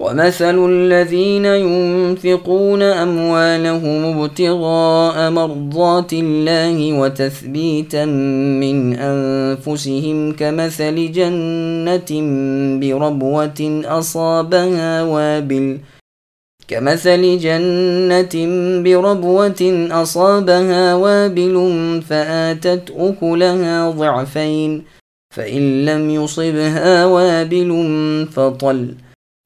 ومثل الذين ينفقون أموالهم ابتغاء مرضات الله وتثبيتا من أنفسهم كمثل جنة بربوة أصابها وابل كمثل جنة بربوة أصابها وابل فآتت أكلها ضعفين فإن لم يصبها وابل فطل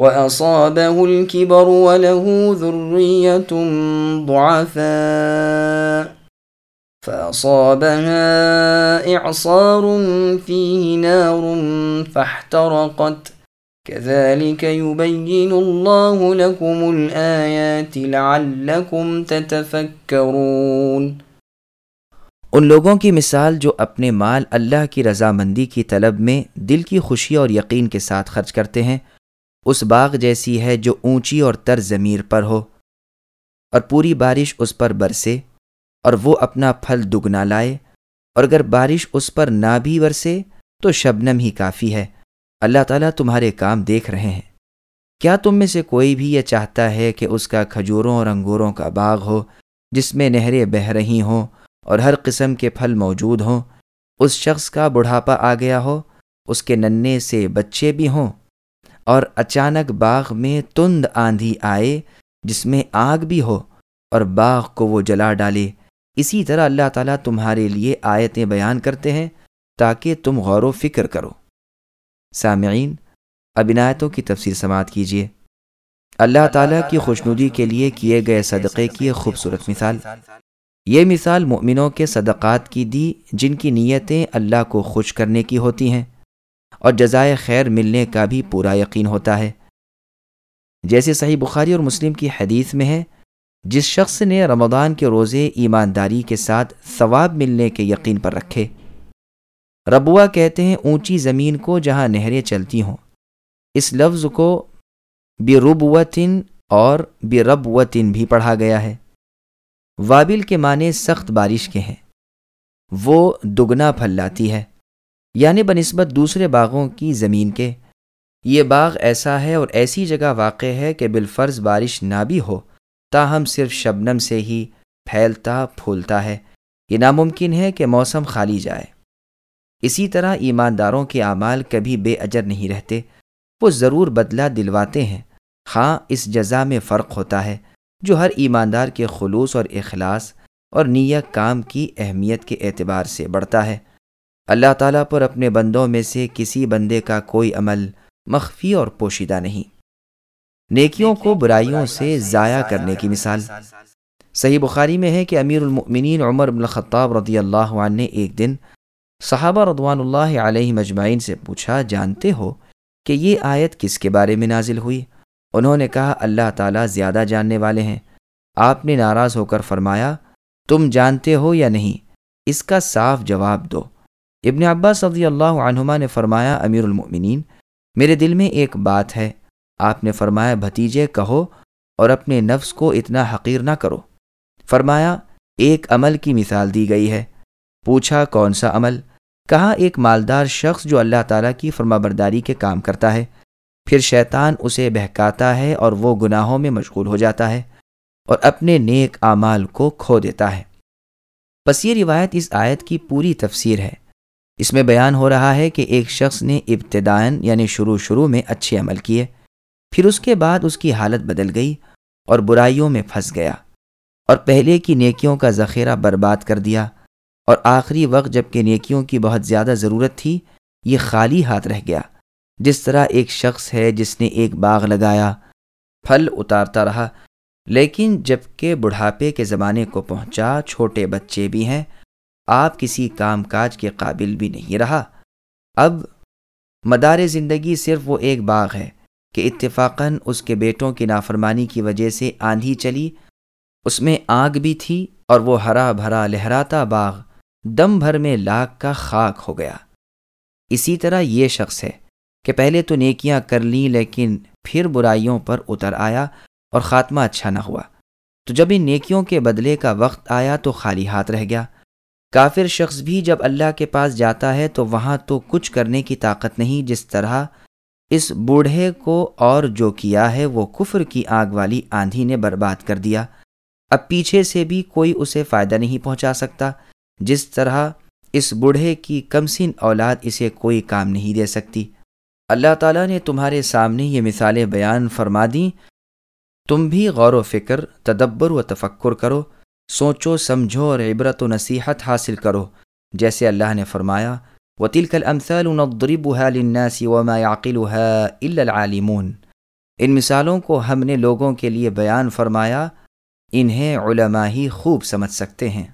وأصابه الكبر وله ذرية ضعفاء فأصابها إعصار فيه نار فاحترقت. كذلك يبين الله لكم الآيات لعلكم تتفكرون. ان لوگوں کی مثال جو اپنے مال اللہ کی رضامندی کی طلب میں دل کی خوشی اور یقین کے ساتھ خرچ کرتے ہیں اس باغ جیسی ہے جو اونچی اور تر ضمیر پر ہو، اور پوری بارش اس پر برسے، اور وہ اپنا پھل دگنا لائے، اور اگر بارش اس پر نہ بھی برسے تو شبنم ہی کافی ہے۔ اللہ تعالیٰ تمہارے کام دیکھ رہے ہیں۔ کیا تم میں سے کوئی بھی یہ چاہتا ہے کہ اس کا کھجوروں اور انگوروں کا باغ ہو، جس میں نہریں بہہ رہی ہوں اور ہر قسم کے پھل موجود ہوں؟ اس شخص کا بڑھاپا آ گیا ہو، اس کے ننے سے بچے بھی ہوں اور اچانک باغ میں تند آندھی آئے جس میں آگ بھی ہو اور باغ کو وہ جلا ڈالے۔ اسی طرح اللہ تعالیٰ تمہارے لیے آیتیں بیان کرتے ہیں تاکہ تم غور و فکر کرو۔ سامعین، اب عنایتوں کی تفصیل سماعت کیجیے۔ اللہ تعالیٰ کی خوشنودی کے لیے کیے گئے صدقے کی ایک خوبصورت مثال۔ یہ مثال مؤمنوں کے صدقات کی دی جن کی نیتیں اللہ کو خوش کرنے کی ہوتی ہیں۔ اور جزائے خیر ملنے کا بھی پورا یقین ہوتا ہے۔ جیسے صحیح بخاری اور مسلم کی حدیث میں ہے، جس شخص نے رمضان کے روزے ایمانداری کے ساتھ ثواب ملنے کے یقین پر رکھے۔ ربوا کہتے ہیں، اونچی زمین کو جہاں نہریں چلتی ہوں، اس لفظ کو بربوتن اور بربوتن بھی پڑھا گیا ہے۔ وابل کے معنی سخت بارش کے ہیں، وہ دگنا پھل لاتی ہے۔ یعنی بنسبت دوسرے باغوں کی زمین کے۔ یہ باغ ایسا ہے اور ایسی جگہ واقع ہے کہ بالفرض بارش نہ بھی ہو، تاہم صرف شبنم سے ہی پھیلتا، پھولتا ہے۔ یہ ناممکن ہے کہ موسم خالی جائے۔ اسی طرح ایمانداروں کے اعمال کبھی بے اجر نہیں رہتے۔ وہ ضرور بدلہ دلواتے ہیں۔ ہاں اس جزا میں فرق ہوتا ہے جو ہر ایماندار کے خلوص اور اخلاص اور نیت کام کی اہمیت کے اعتبار سے بڑھتا ہے۔ اللہ تعالیٰ پر اپنے بندوں میں سے کسی بندے کا کوئی عمل مخفی اور پوشیدہ نہیں۔ نیکیوں کو برائیوں سے ضائع کرنے کی مثال۔ صحیح بخاری میں ہے کہ امیر المؤمنین عمر بن الخطاب رضی اللہ عنہ نے ایک دن صحابہ رضوان اللہ علیہ مجمعین سے پوچھا، جانتے ہو کہ یہ آیت کس کے بارے میں نازل ہوئی؟ انہوں نے کہا، اللہ تعالیٰ زیادہ جاننے والے ہیں۔ آپ نے ناراض ہو کر فرمایا، تم جانتے ہو یا نہیں؟ اس کا صاف جواب دو۔ ابن عباس رضی اللہ عنہما نے فرمایا، امیر المؤمنین، میرے دل میں ایک بات ہے۔ آپ نے فرمایا، بھتیجے، کہو اور اپنے نفس کو اتنا حقیر نہ کرو۔ فرمایا، ایک عمل کی مثال دی گئی ہے۔ پوچھا، کون سا عمل؟ کہا، ایک مالدار شخص جو اللہ تعالیٰ کی فرما برداری کے کام کرتا ہے۔ پھر شیطان اسے بہکاتا ہے اور وہ گناہوں میں مشغول ہو جاتا ہے اور اپنے نیک اعمال کو کھو دیتا ہے۔ بس یہ روایت اس آیت کی پوری تفسیر ہے۔ اس میں بیان ہو رہا ہے کہ ایک شخص نے ابتدائن یعنی شروع شروع میں اچھے عمل کیے، پھر اس کے بعد اس کی حالت بدل گئی اور برائیوں میں پھنس گیا اور پہلے کی نیکیوں کا ذخیرہ برباد کر دیا اور آخری وقت جبکہ نیکیوں کی بہت زیادہ ضرورت تھی، یہ خالی ہاتھ رہ گیا۔ جس طرح ایک شخص ہے جس نے ایک باغ لگایا، پھل اتارتا رہا، لیکن جبکہ بڑھاپے کے زمانے کو پہنچا، چھوٹے بچے بھی ہیں آپ کسی کام کاج کے قابل بھی نہیں رہا۔ اب مدار زندگی صرف وہ ایک باغ ہے کہ اتفاقاً اس کے بیٹوں کی نافرمانی کی وجہ سے آندھی چلی۔ اس میں آگ بھی تھی اور وہ ہرا بھرا لہراتا باغ دم بھر میں لاکھ کا خاک ہو گیا۔ اسی طرح یہ شخص ہے کہ پہلے تو نیکیاں کر لیں لیکن پھر برائیوں پر اتر آیا اور خاتمہ اچھا نہ ہوا۔ تو جب ان نیکیوں کے بدلے کا وقت آیا تو خالی ہاتھ رہ گیا۔ کافر شخص بھی جب اللہ کے پاس جاتا ہے تو وہاں تو کچھ کرنے کی طاقت نہیں، جس طرح اس بوڑھے کو اور جو کیا ہے وہ کفر کی آگ والی آندھی نے برباد کر دیا۔ اب پیچھے سے بھی کوئی اسے فائدہ نہیں پہنچا سکتا، جس طرح اس بوڑھے کی کمسن اولاد اسے کوئی کام نہیں دے سکتی۔ اللہ تعالیٰ نے تمہارے سامنے یہ مثالیں بیان فرما دیں۔ تم بھی غور و فکر، تدبر و تفکر کرو۔ سوچو، سمجھو اور عبرت و نصیحت حاصل کرو۔ جیسے اللہ نے فرمایا و تلکل امثال للناس وما يعقلها الا العالمون۔ ان مثالوں کو ہم نے لوگوں کے لیے بیان فرمایا، انہیں علماء ہی خوب سمجھ سکتے ہیں۔